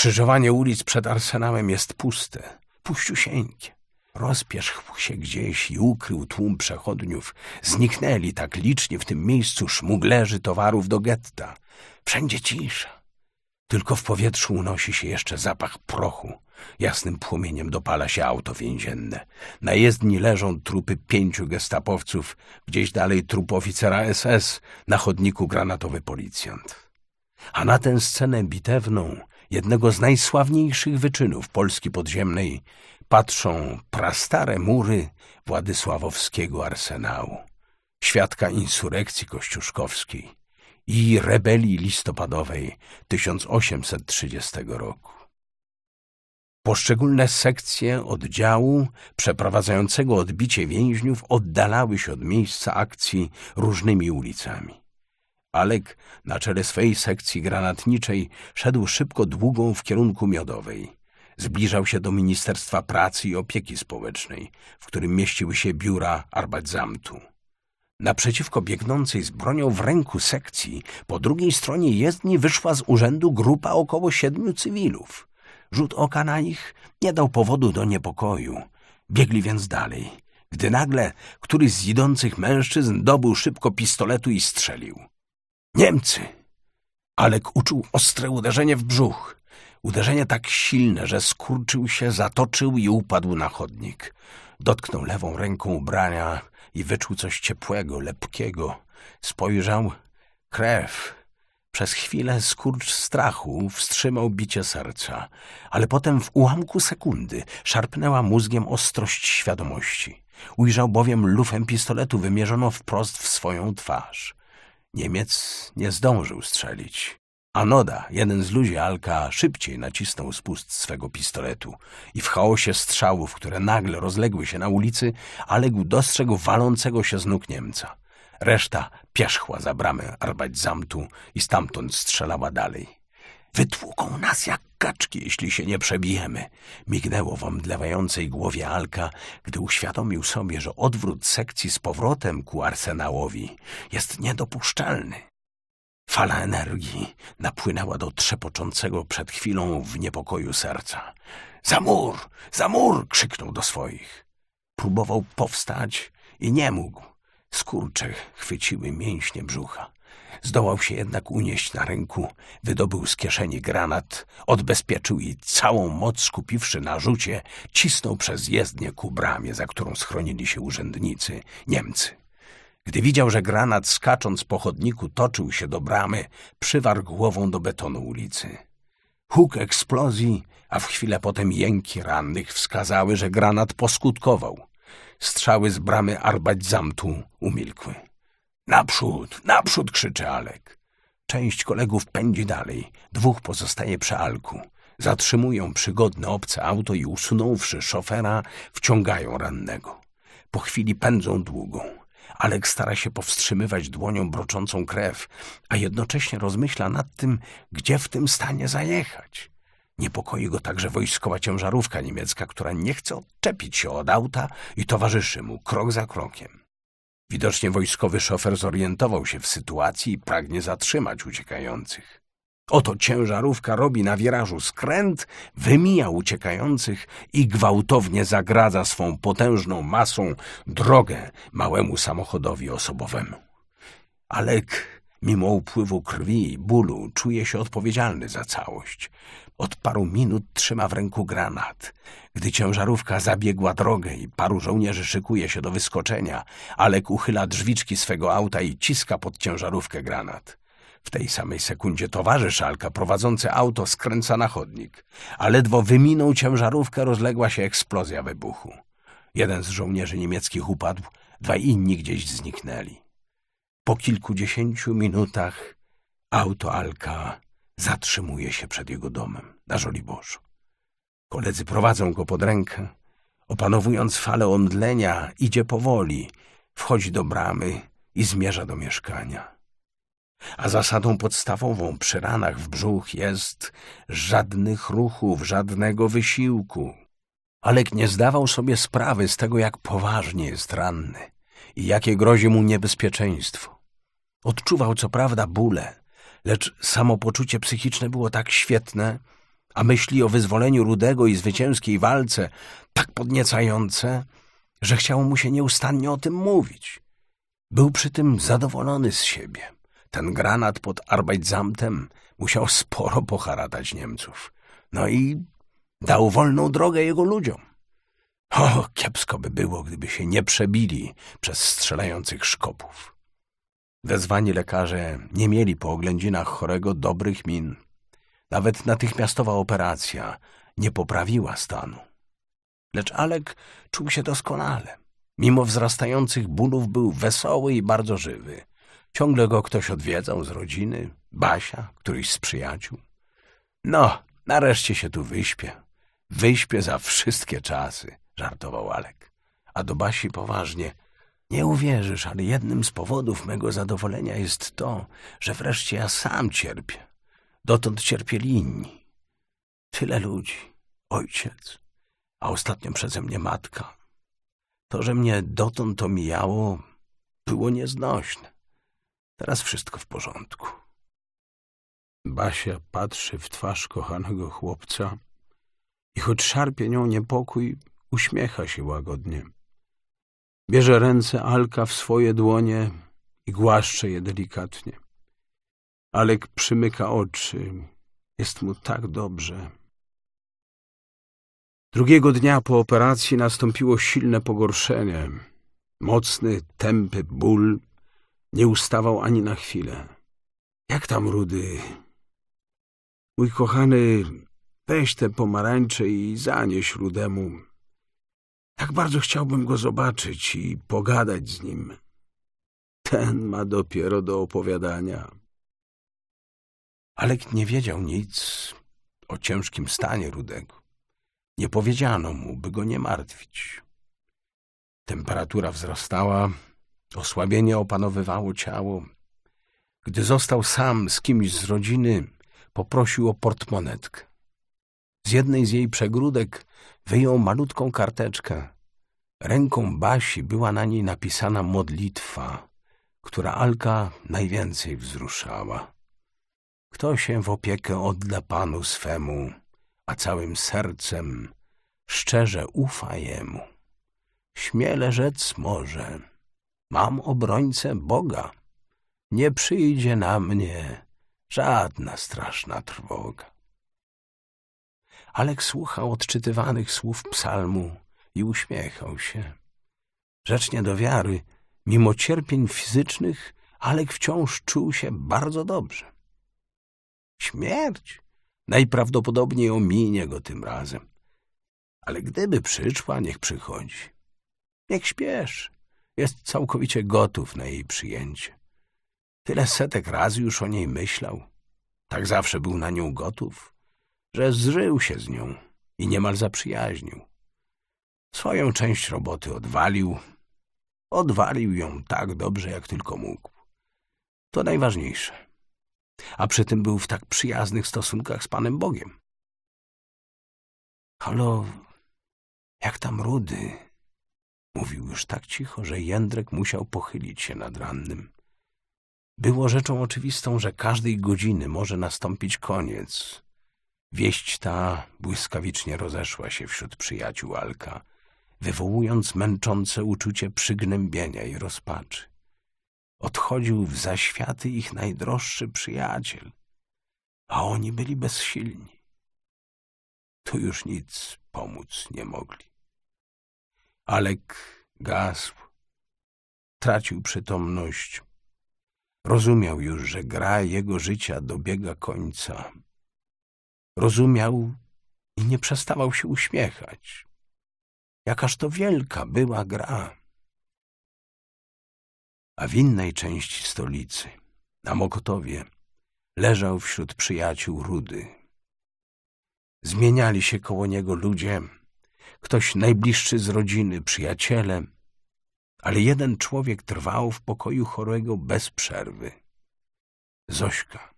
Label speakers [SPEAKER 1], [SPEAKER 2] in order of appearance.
[SPEAKER 1] Skrzyżowanie ulic przed arsenałem jest puste, puściusieńkie. Rozpieszł się gdzieś i ukrył tłum przechodniów. Zniknęli tak licznie w tym miejscu szmuglerzy towarów do getta. Wszędzie cisza. Tylko w powietrzu unosi się jeszcze zapach prochu. Jasnym płomieniem dopala się auto więzienne. Na jezdni leżą trupy pięciu gestapowców, gdzieś dalej trup oficera SS, na chodniku granatowy policjant. A na tę scenę bitewną, jednego z najsławniejszych wyczynów Polski podziemnej, patrzą prastare mury Władysławowskiego arsenału, świadka insurekcji kościuszkowskiej i rebelii listopadowej 1830 roku. Poszczególne sekcje oddziału przeprowadzającego odbicie więźniów oddalały się od miejsca akcji różnymi ulicami. Alek na czele swej sekcji granatniczej szedł szybko długą w kierunku Miodowej. Zbliżał się do Ministerstwa Pracy i Opieki Społecznej, w którym mieściły się biura Arbeitzamtu. Naprzeciwko biegnącej z bronią w ręku sekcji, po drugiej stronie jezdni wyszła z urzędu grupa około siedmiu cywilów. Rzut oka na nich nie dał powodu do niepokoju. Biegli więc dalej, gdy nagle któryś z idących mężczyzn dobył szybko pistoletu i strzelił. Niemcy! Alek uczuł ostre uderzenie w brzuch. Uderzenie tak silne, że skurczył się, zatoczył i upadł na chodnik. Dotknął lewą ręką ubrania i wyczuł coś ciepłego, lepkiego. Spojrzał. Krew. Przez chwilę skurcz strachu wstrzymał bicie serca, ale potem w ułamku sekundy szarpnęła mózgiem ostrość świadomości. Ujrzał bowiem lufę pistoletu wymierzoną wprost w swoją twarz. Niemiec nie zdążył strzelić. Anoda, jeden z ludzi Alka, szybciej nacisnął spust swego pistoletu i w chaosie strzałów, które nagle rozległy się na ulicy, Alek dostrzegł walącego się z nóg Niemca. Reszta pierzchła za bramę Arbeitzamtu i stamtąd strzelała dalej. Wytłuką nas jak kaczki, jeśli się nie przebijemy, mignęło w omdlewającej głowie Alka, gdy uświadomił sobie, że odwrót sekcji z powrotem ku arsenałowi jest niedopuszczalny. Fala energii napłynęła do trzepoczącego przed chwilą w niepokoju serca. Za mur! Za mur! krzyknął do swoich. Próbował powstać i nie mógł. Skurcze chwyciły mięśnie brzucha. Zdołał się jednak unieść na ręku, wydobył z kieszeni granat, odbezpieczył i całą moc skupiwszy na rzucie, cisnął przez jezdnię ku bramie, za którą schronili się urzędnicy, Niemcy. Gdy widział, że granat skacząc po chodniku toczył się do bramy, przywarł głową do betonu ulicy. Huk eksplozji, a w chwilę potem jęki rannych wskazały, że granat poskutkował. Strzały z bramy Arbeitzamtu umilkły. Naprzód, naprzód, krzyczy Alek. Część kolegów pędzi dalej, dwóch pozostaje przy Alku. Zatrzymują przygodne obce auto i usunąwszy szofera, wciągają rannego. Po chwili pędzą długą. Alek stara się powstrzymywać dłonią broczącą krew, a jednocześnie rozmyśla nad tym, gdzie w tym stanie zajechać. Niepokoi go także wojskowa ciężarówka niemiecka, która nie chce odczepić się od auta i towarzyszy mu krok za krokiem. Widocznie wojskowy szofer zorientował się w sytuacji i pragnie zatrzymać uciekających. Oto ciężarówka robi na wirażu skręt, wymija uciekających i gwałtownie zagradza swą potężną masą drogę małemu samochodowi osobowemu. Alek, mimo upływu krwi i bólu, czuje się odpowiedzialny za całość. Od paru minut trzyma w ręku granat. Gdy ciężarówka zabiegła drogę i paru żołnierzy szykuje się do wyskoczenia, Alek uchyla drzwiczki swego auta i ciska pod ciężarówkę granat. W tej samej sekundzie towarzysz Alka prowadzący auto skręca na chodnik, a ledwo wyminął ciężarówkę, rozległa się eksplozja wybuchu. Jeden z żołnierzy niemieckich upadł, dwaj inni gdzieś zniknęli. Po kilkudziesięciu minutach auto Alka zatrzymuje się przed jego domem na Żoliborzu. Koledzy prowadzą go pod rękę. Opanowując falę omdlenia, idzie powoli, wchodzi do bramy i zmierza do mieszkania. A zasadą podstawową przy ranach w brzuch jest żadnych ruchów, żadnego wysiłku. Alek nie zdawał sobie sprawy z tego, jak poważnie jest ranny i jakie grozi mu niebezpieczeństwo. Odczuwał co prawda bóle, lecz samopoczucie psychiczne było tak świetne, a myśli o wyzwoleniu Rudego i zwycięskiej walce tak podniecające, że chciało mu się nieustannie o tym mówić. Był przy tym zadowolony z siebie. Ten granat pod Arbeitsamtem musiał sporo poharatać Niemców. No i dał wolną drogę jego ludziom. O, kiepsko by było, gdyby się nie przebili przez strzelających szkopów. Wezwani lekarze nie mieli po oględzinach chorego dobrych min. Nawet natychmiastowa operacja nie poprawiła stanu. Lecz Alek czuł się doskonale. Mimo wzrastających bólów był wesoły i bardzo żywy. Ciągle go ktoś odwiedzał z rodziny, Basia, któryś z przyjaciół. No, nareszcie się tu wyśpię. Wyśpię za wszystkie czasy, żartował Alek. A do Basi poważnie. Nie uwierzysz, ale jednym z powodów mego zadowolenia jest to, że wreszcie ja sam cierpię. Dotąd cierpieli inni. Tyle ludzi, ojciec, a ostatnio przeze mnie matka. To, że mnie dotąd omijało, było nieznośne. Teraz wszystko w porządku. Basia patrzy w twarz kochanego chłopca i choć szarpie nią niepokój, uśmiecha się łagodnie. Bierze ręce Alka w swoje dłonie i głaszcze je delikatnie. Alek przymyka oczy. Jest mu tak dobrze. Drugiego dnia po operacji nastąpiło silne pogorszenie. Mocny, tępy ból nie ustawał ani na chwilę. Jak tam, Rudy? Mój kochany, weź te pomarańcze i zanieś Rudemu. Tak bardzo chciałbym go zobaczyć i pogadać z nim. Ten ma dopiero do opowiadania. Alek nie wiedział nic o ciężkim stanie Rudego. Nie powiedziano mu, by go nie martwić. Temperatura wzrastała, osłabienie opanowywało ciało. Gdy został sam z kimś z rodziny, poprosił o portmonetkę. Z jednej z jej przegródek wyjął malutką karteczkę. Ręką Basi była na niej napisana modlitwa, która Alka najwięcej wzruszała. Kto się w opiekę odda Panu swemu, a całym sercem szczerze ufa Jemu. Śmiele rzec może, mam obrońcę Boga, nie przyjdzie na mnie żadna straszna trwoga. Alek słuchał odczytywanych słów psalmu i uśmiechał się. Rzecz nie do wiary, mimo cierpień fizycznych, Alek wciąż czuł się bardzo dobrze. Śmierć najprawdopodobniej ominie go tym razem. Ale gdyby przyszła, niech przychodzi. Niech śpiesz. Jest całkowicie gotów na jej przyjęcie. Tyle setek razy już o niej myślał. Tak zawsze był na nią gotów, że zżył się z nią i niemal zaprzyjaźnił. Swoją część roboty odwalił. Odwalił ją tak dobrze, jak tylko mógł. To najważniejsze a przy tym był w tak przyjaznych stosunkach z Panem Bogiem. Halo, jak tam Rudy? Mówił już tak cicho, że Jędrek musiał pochylić się nad rannym. Było rzeczą oczywistą, że każdej godziny może nastąpić koniec. Wieść ta błyskawicznie rozeszła się wśród przyjaciół Alka, wywołując męczące uczucie przygnębienia i rozpaczy odchodził w zaświaty ich najdroższy przyjaciel, a oni byli bezsilni. Tu już nic pomóc nie mogli. Alek gasł, tracił przytomność. Rozumiał już, że gra jego życia dobiega końca. Rozumiał i nie przestawał się uśmiechać. Jakaż to wielka była gra a w innej części stolicy, na Mokotowie, leżał wśród przyjaciół Rudy. Zmieniali się koło niego ludzie, ktoś najbliższy z rodziny, przyjaciele, ale jeden człowiek trwał w pokoju chorego bez przerwy. Zośka.